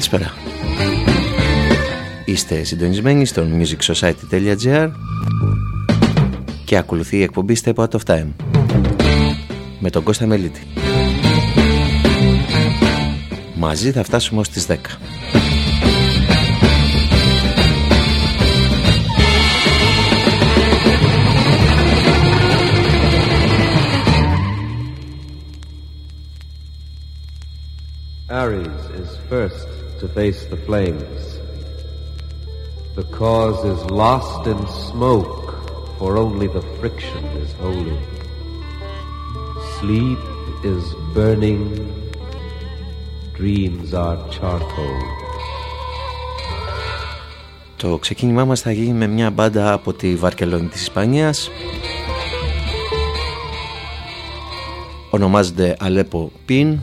Καλησπέρα. Είστε συντονισμένοι στο musicsociety.gr και ακολουθεί η εκπομπή Step Out of Time με τον Κώστα Μελίτη. Μαζί θα φτάσουμε ως τις 10. Aries is first to face the flames. The cause is lost in smoke, for only the friction is holy. Sleep is burning, dreams are charcoal. Το ξεκίνημά μας θα γίνει με μια μπάντα από τη Βαρκελόνη της Ισπανίας ονομάζεται Αλέπο Πιν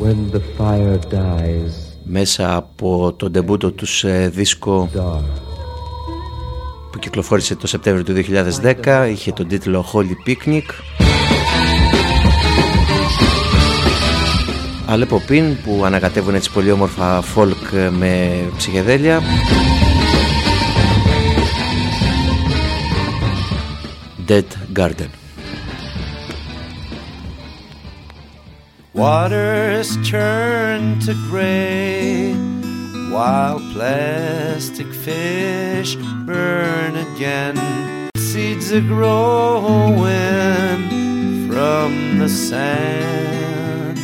μέσα από το ντεμπούτο τους δίσκο που κυκλοφόρησε το Σεπτέμβριο του 2010 είχε τον τίτλο Holy Picnic. Αλέπο Πιν που ανακατεύουν έτσι πολύ όμορφα folk με ψυχεδέλια Dead Garden Waters turn to gray while plastic fish burn again. Seeds are growing from the sand.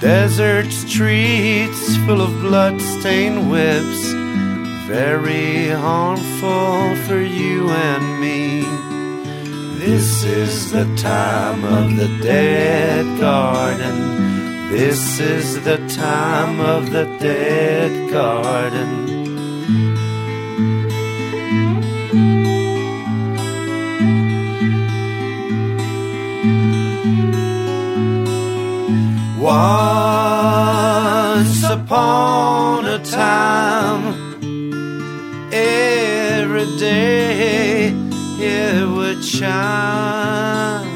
Desert streets full of blood-stained whips, very harmful for you and me. This is the time of the dead garden. This is the time of the dead garden. Once upon a time, every day it would shine.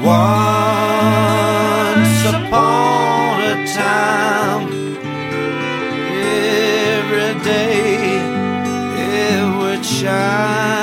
Once upon a time, every day it would shine.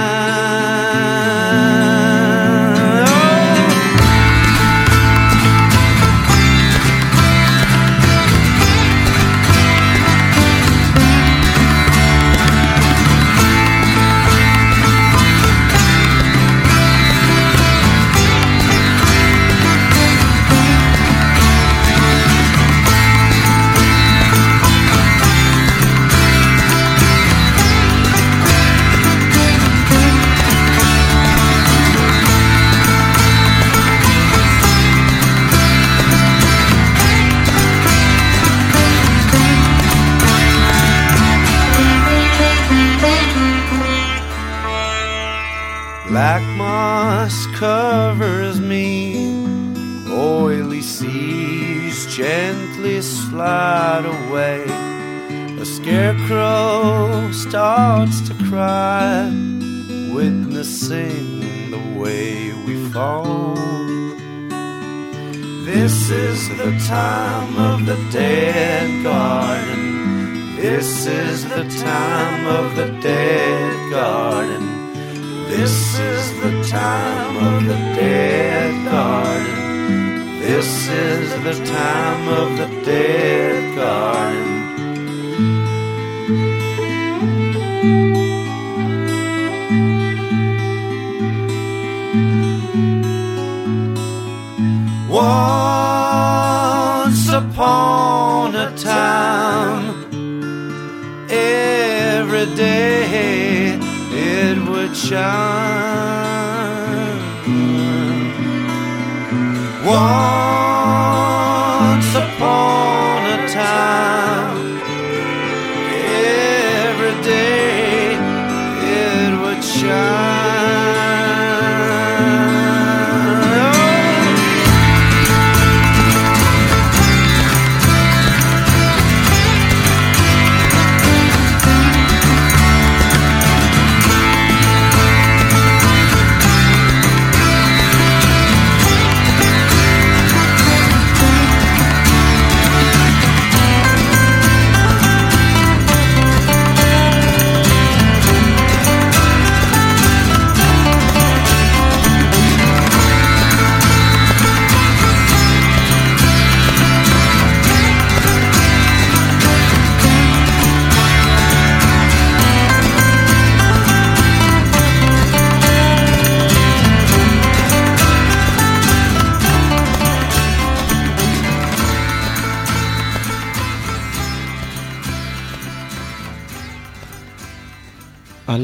Covers me, oily seas gently slide away. A scarecrow starts to cry, witnessing the way we fall. This is the time of the dead garden. This is the time of the dead garden. This is the time of the dead garden. This is the time of the dead garden. Once upon a time, every day shine. One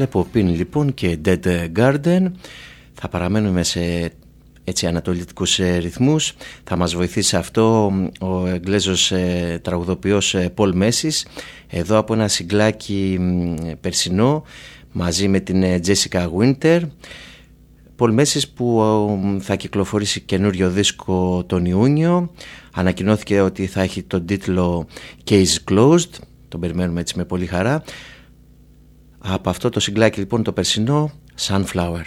Αλέπο Πιν λοιπόν και Dead Garden. Θα παραμένουμε σε έτσι ανατολιτικούς ε, ρυθμούς. Θα μας βοηθήσει σε αυτό ο Εγγλέζος ε, τραγουδοποιός ε, Πολ Μέσης εδώ από ένα συγκλάκι μ, περσινό μαζί με την ε, Jessica Winter. Πολ Μέσης που ε, θα κυκλοφορήσει καινούριο δίσκο τον Ιούνιο. Ανακοινώθηκε ότι θα έχει τον τίτλο Case Closed. Τον περιμένουμε έτσι με πολύ χαρά από αυτό το συγκλάκι λοιπόν το περσινό Sunflower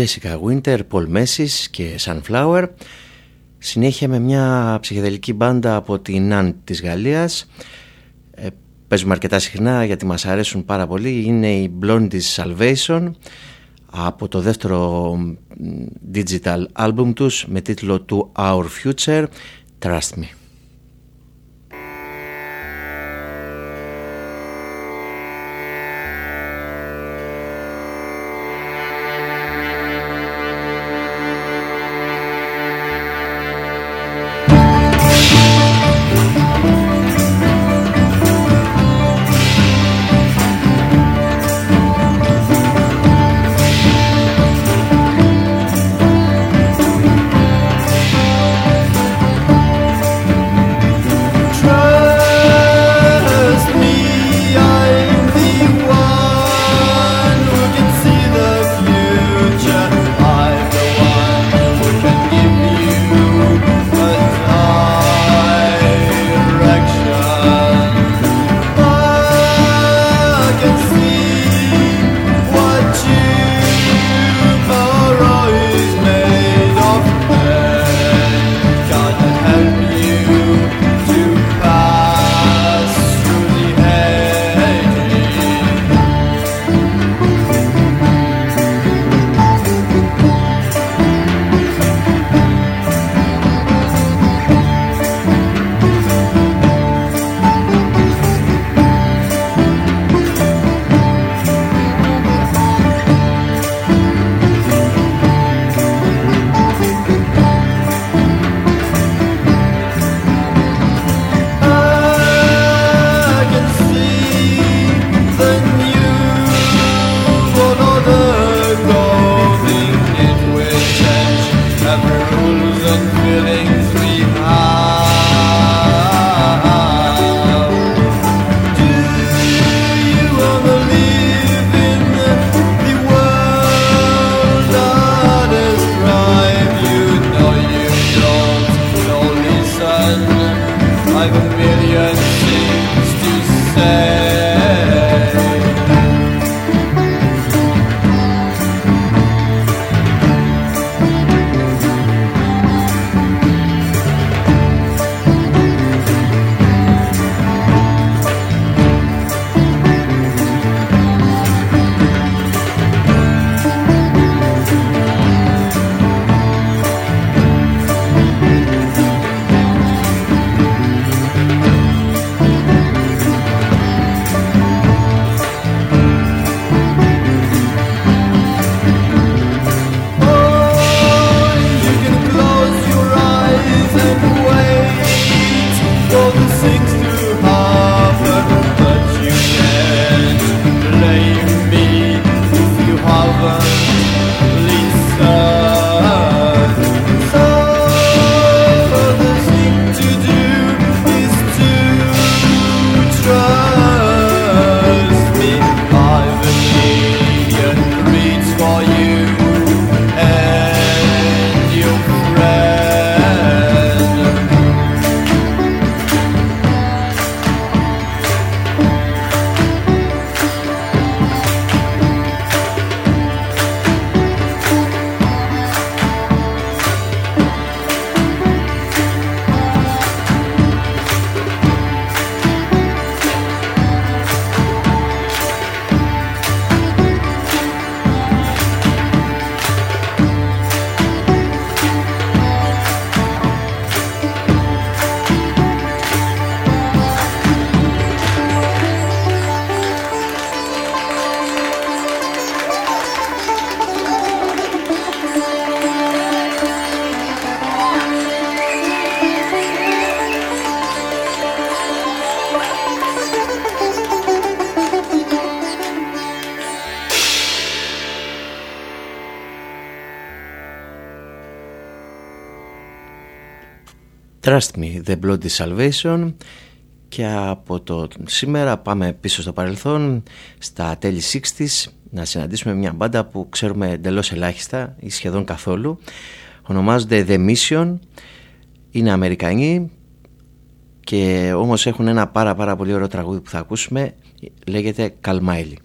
Jessica Winter, Paul Messis και Sunflower. Συνέχεια με μια ψυχεδελική μπάντα από την Ant της Γαλλίας. Ε, παίζουμε αρκετά συχνά γιατί μας αρέσουν πάρα πολύ. Είναι η Blondie Salvation από το δεύτερο digital album τους με τίτλο To Our Future. Trust Me Trust Me, The Bloody Salvation και από το σήμερα πάμε πίσω στο παρελθόν στα τέλη 60's να συναντήσουμε μια μπάντα που ξέρουμε εντελώς ελάχιστα ή σχεδόν καθόλου. Ονομάζονται The Mission είναι Αμερικανοί και όμως έχουν ένα πάρα πάρα πολύ ωραίο τραγούδι που θα ακούσουμε λέγεται Καλμάιλι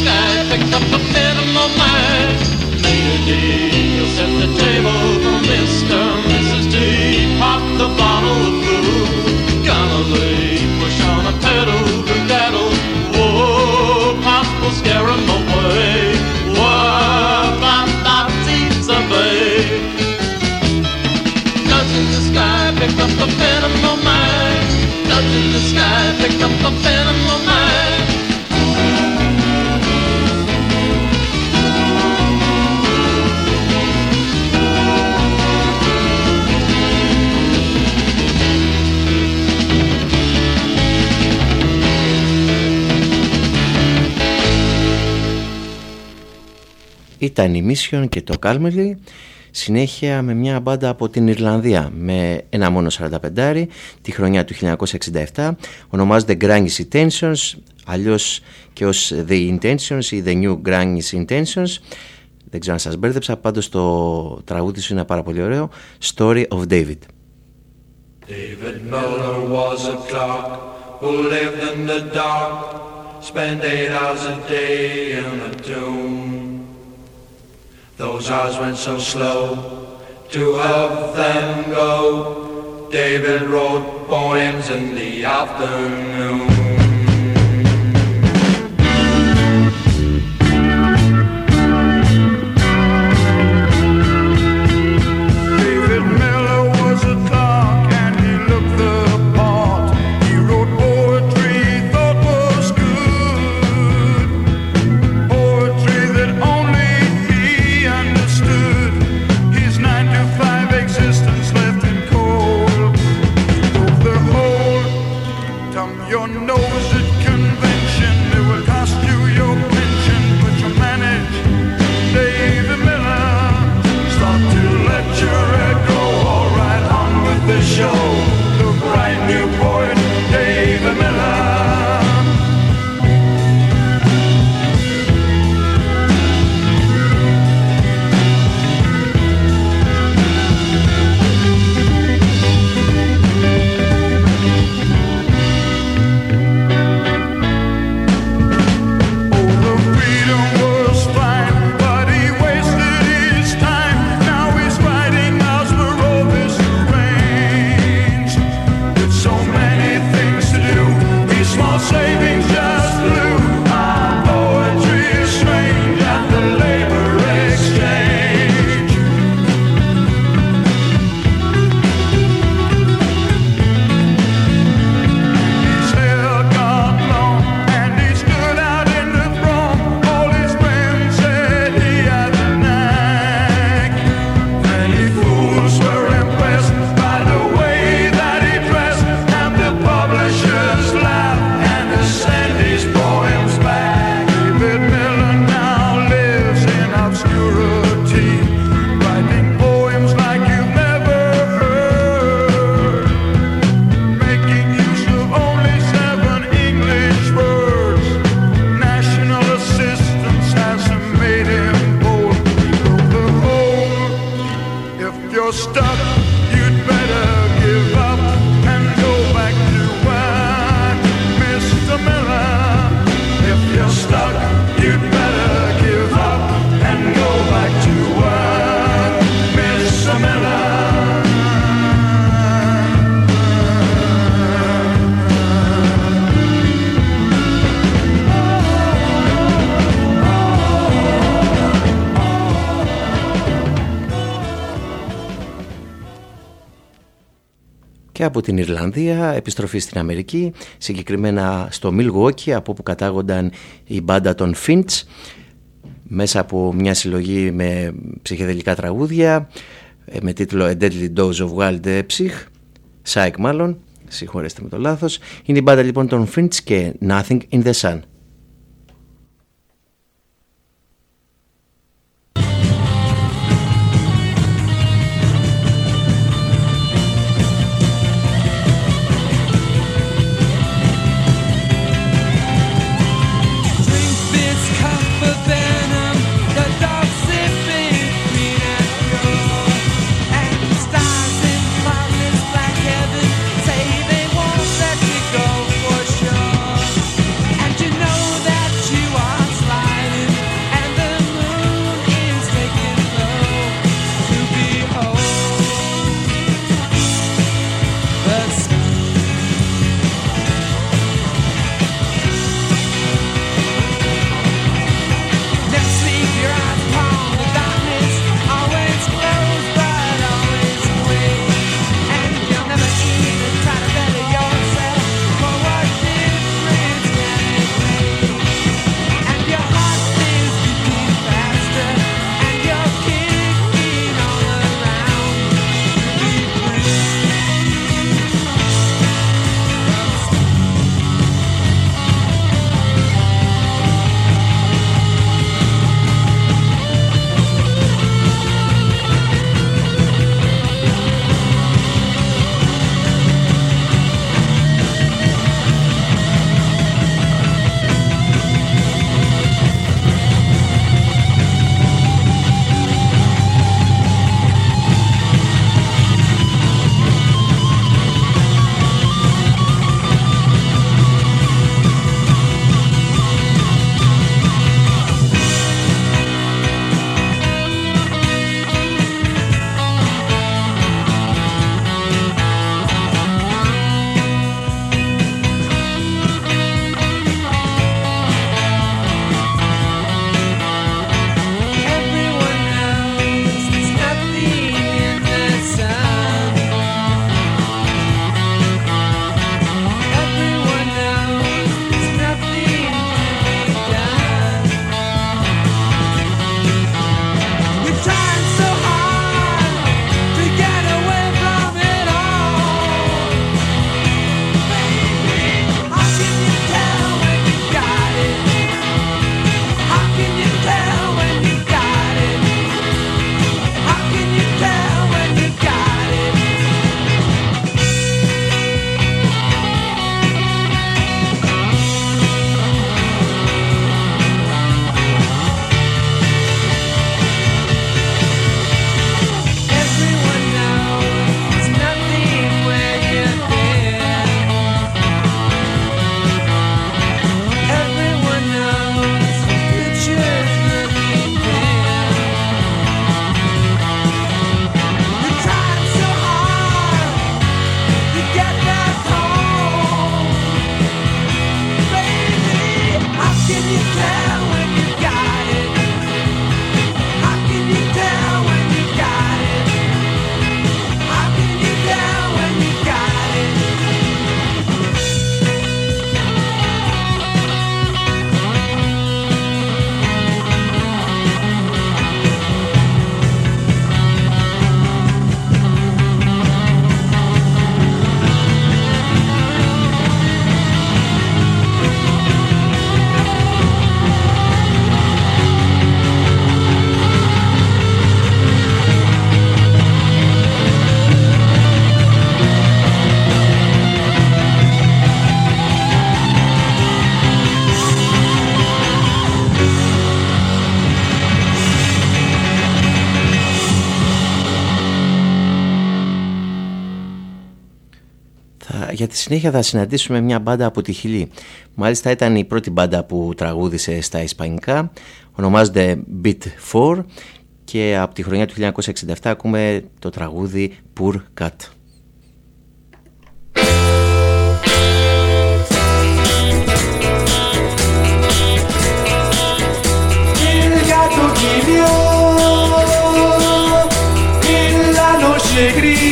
sky, picked up a pen in my mind. Lady you'll set the table for Mr. and Mrs. D. Pop the bottle of. Gonna lay, push on a pedal to daddle. Whoa, pop will scare 'em away. Picked up a pen my mind in the sky, pick up a pen Ήταν η Mission και το Κάλμελι συνέχεια με μια μπάντα από την Ιρλανδία με ένα μόνο 45 τη χρονιά του 1967 ονομάζονται Grangis Intentions αλλιώς και ως The Intentions ή The New Grangis Intentions. Δεν ξέρω αν σας μπέρδεψα πάντως το τραγούδι σου είναι πάρα πολύ ωραίο. Story of David. David Miller was a clerk who lived in the dark spent eight hours a day in a tomb Those hours went so slow to have them go. David wrote poems in the afternoon. Και από την Ιρλανδία επιστροφή στην Αμερική, συγκεκριμένα στο Milwaukee από όπου κατάγονταν η μπάντα των Finch μέσα από μια συλλογή με ψυχεδελικά τραγούδια ε, με τίτλο A Deadly Dose of Wild Psych, Psych μάλλον, συγχωρέστε με το λάθος. Είναι η μπάντα λοιπόν των Finch και Nothing in the Sun. Συνέχεια θα συναντήσουμε μια μπάντα από τη Χιλή. Μάλιστα ήταν η πρώτη μπάντα που τραγούδισε στα Ισπανικά. Ονομάζονται Beat 4 και από τη χρονιά του 1967 ακούμε το τραγούδι Poor Cat. quise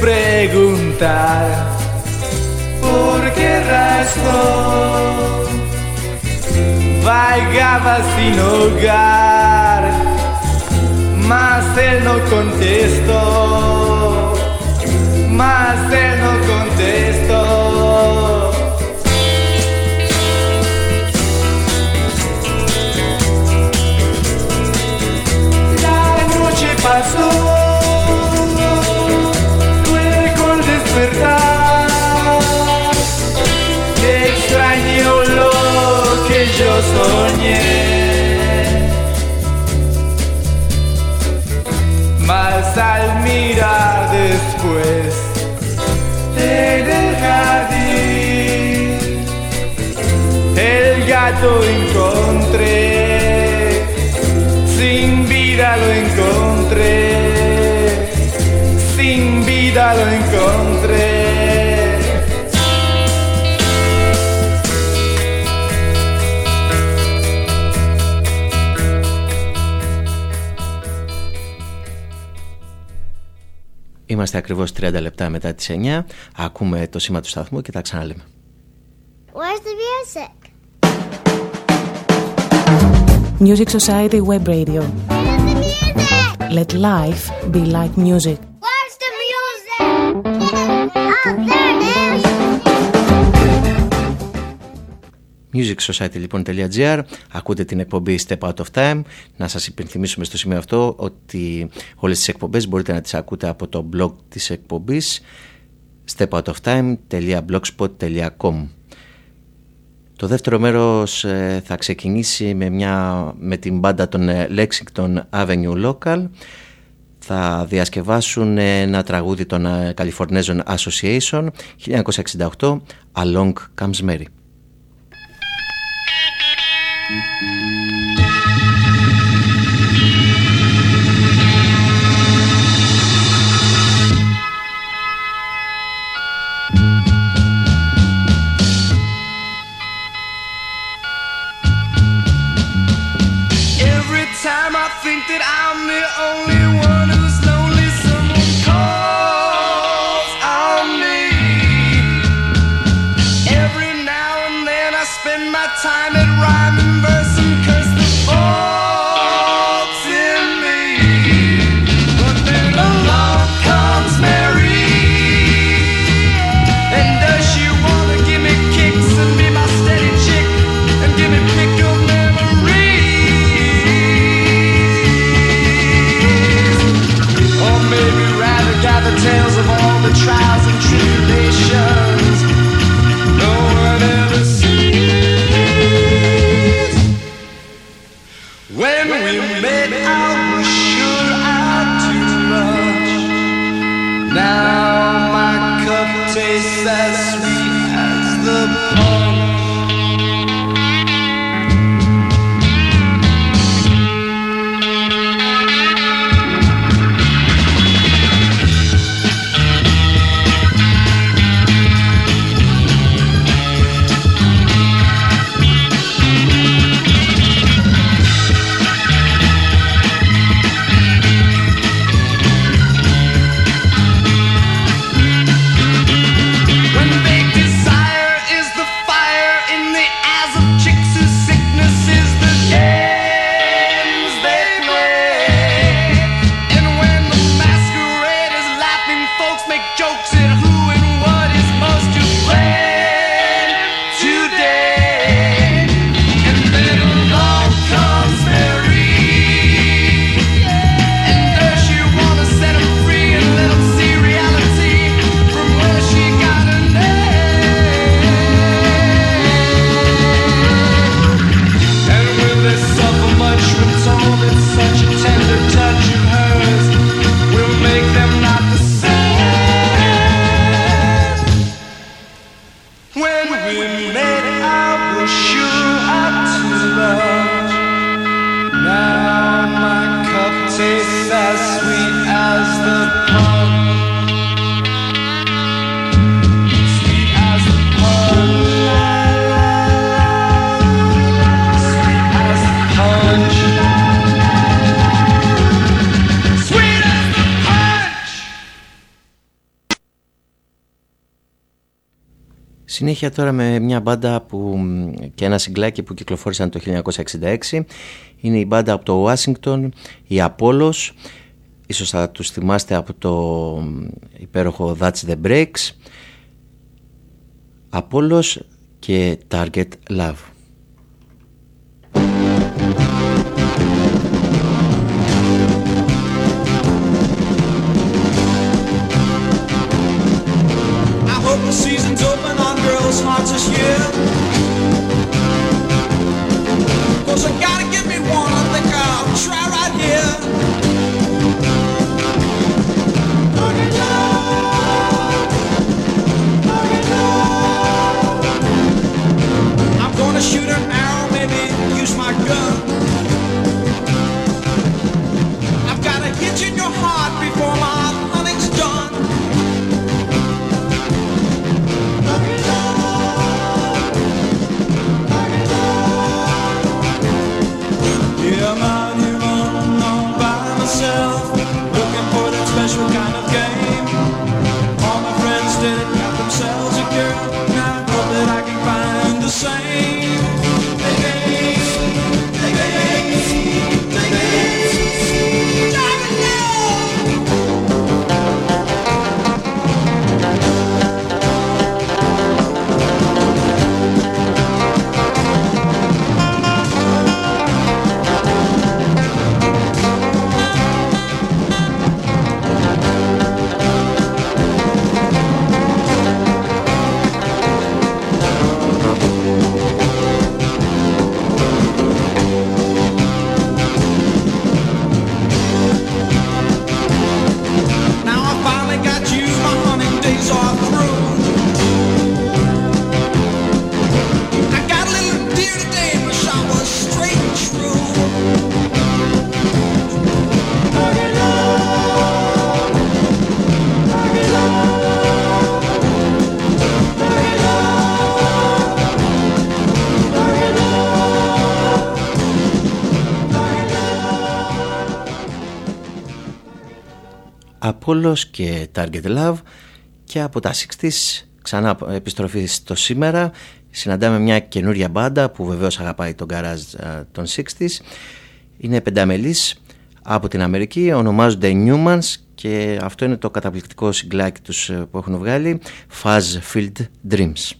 preguntar por qué razón vagaba sin hogar, mas él no contestó, mas él el gato encontré, sin vida lo encontré, sin vida lo encontré. Είμαστε ακριβώς 30 λεπτά μετά τις 9. Ακούμε το σήμα του σταθμού και τα ξαναλέμε. Where's the music? Music Society Web Radio. Where's the music? Let life be like music. Where's the music? Oh, there it is. musicsociety λοιπόν.gr Ακούτε την εκπομπή Step Out of Time Να σας υπενθυμίσουμε στο σημείο αυτό ότι όλες τις εκπομπές μπορείτε να τις ακούτε από το blog της εκπομπής stepoutoftime.blogspot.com Το δεύτερο μέρος ε, θα ξεκινήσει με, μια, με την μπάντα των ε, Lexington Avenue Local. Θα διασκευάσουν ένα τραγούδι των ε, Californian Association 1968 Along Comes Mary Συνέχεια τώρα με μια μπάντα που, και ένα συγκλάκι που κυκλοφόρησαν το 1966 είναι η μπάντα από το Ουάσιγκτον, η Απόλλος ίσως θα τους θυμάστε από το υπέροχο That's the Breaks. Απόλλος και Target Love season's open on girls' hearts this year. Cause I gotta give me one, I think I'll try right here. I'm gonna shoot an arrow, maybe use my gun. Απόλλος και Target Love και από τα 60's ξανά επιστροφή στο σήμερα. Συναντάμε μια καινούρια μπάντα που βεβαίως αγαπάει τον garage ε, των 60's είναι πενταμελής από την Αμερική ονομάζονται Newmans και αυτό είναι το καταπληκτικό συγκλάκι τους ε, που έχουν βγάλει Fuzz Field Dreams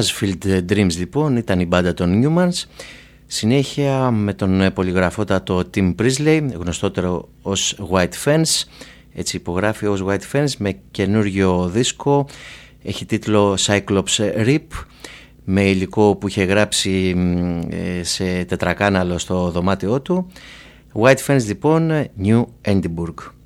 Fuzzfield Dreams λοιπόν ήταν η μπάντα των Newmans. Συνέχεια με τον ε, πολυγραφότατο Tim Prisley γνωστότερο ως White Fence. Έτσι υπογράφει ως White Fence με καινούριο δίσκο. Έχει τίτλο Cyclops Rip με υλικό που είχε γράψει ε, σε τετρακάναλο στο δωμάτιό του. White Fence λοιπόν New Edinburgh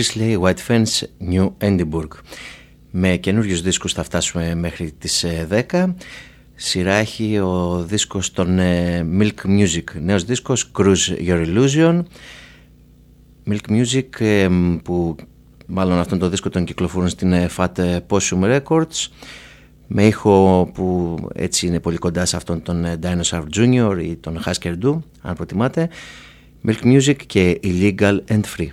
Priestley, White Fence, New Edinburgh. Με καινούριου δίσκους θα φτάσουμε μέχρι τις 10. Σειρά έχει ο δίσκος των Milk Music, νέος δίσκος Cruise Your Illusion Milk Music ε, που μάλλον αυτόν το δίσκο τον κυκλοφορούν στην ε, Fat Possum Records με ήχο που έτσι είναι πολύ κοντά σε αυτόν τον ε, Dinosaur Jr. ή τον Husker Du αν προτιμάτε Milk Music και Illegal and Free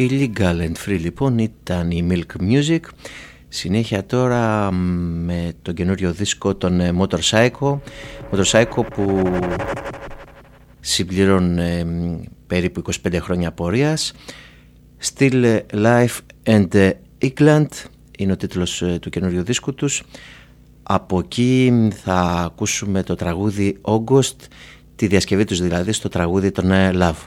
Illegal and Free λοιπόν ήταν η Milk Music. Συνέχεια τώρα με το καινούριο δίσκο των ε, Motorcycle. Motorcycle που συμπληρώνουν ε, περίπου 25 χρόνια πορείας. Still Life and England είναι ο τίτλος ε, του καινούριου δίσκου τους. Από εκεί θα ακούσουμε το τραγούδι August τη διασκευή τους δηλαδή στο τραγούδι των Love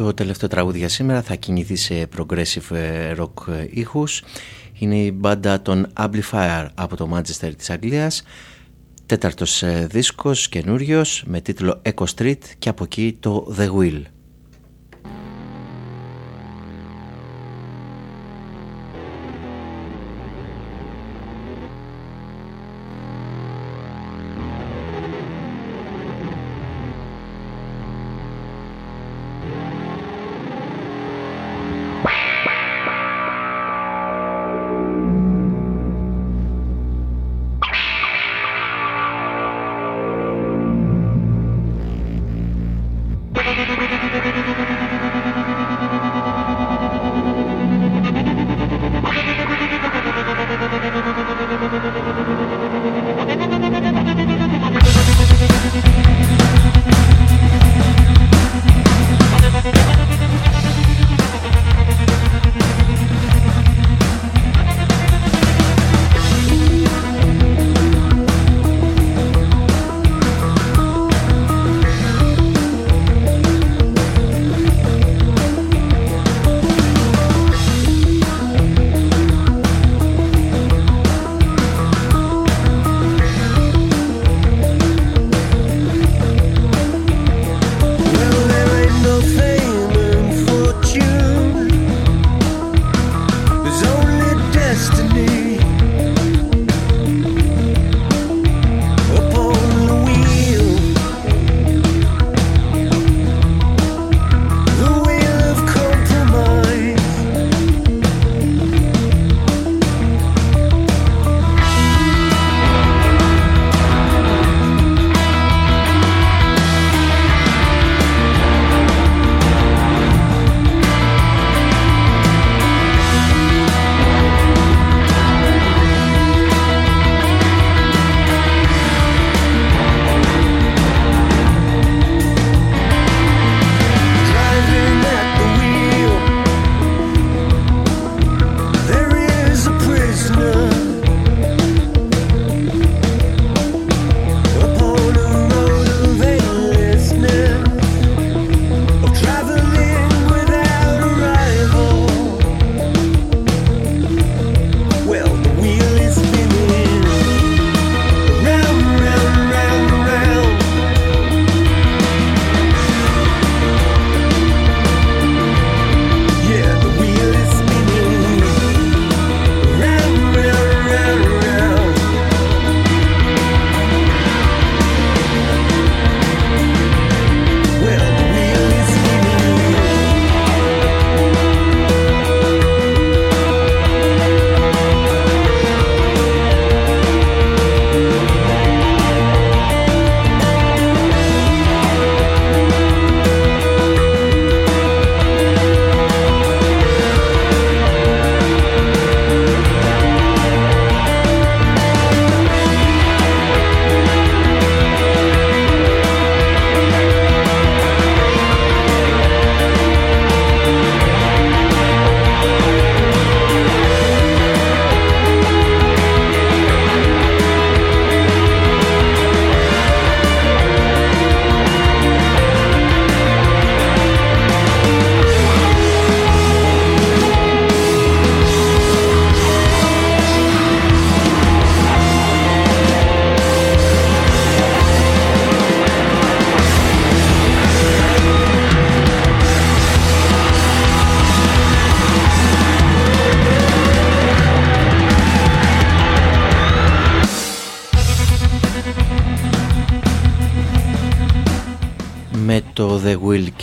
Το τελευταίο τραγούδι για σήμερα θα κινηθεί σε progressive ε, rock ε, ήχους. Είναι η μπάντα των Amplifier από το Manchester της Αγγλίας. Τέταρτος ε, δίσκος, καινούριος με τίτλο Echo Street και από εκεί το The Will.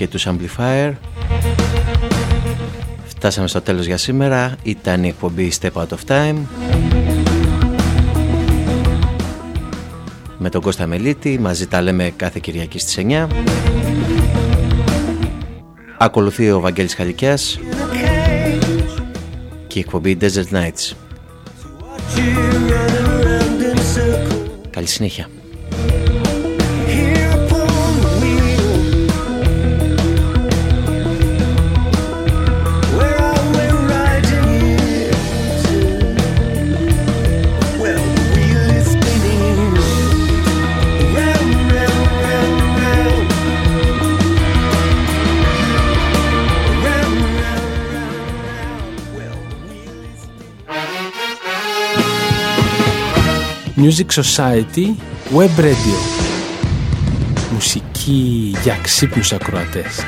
Και τους Amplifier. Φτάσαμε στο τέλος για σήμερα. Ήταν η εκπομπή Step Out of Time. Με τον Κώστα Μελίτη Μαζί τα λέμε κάθε Κυριακή στις 9 Ακολουθεί ο Βαγγέλης Χαλικιάς Και η εκπομπή Desert Nights. Καλή συνέχεια Music Society Web Radio. Μουσική για ξύπνους ακροατές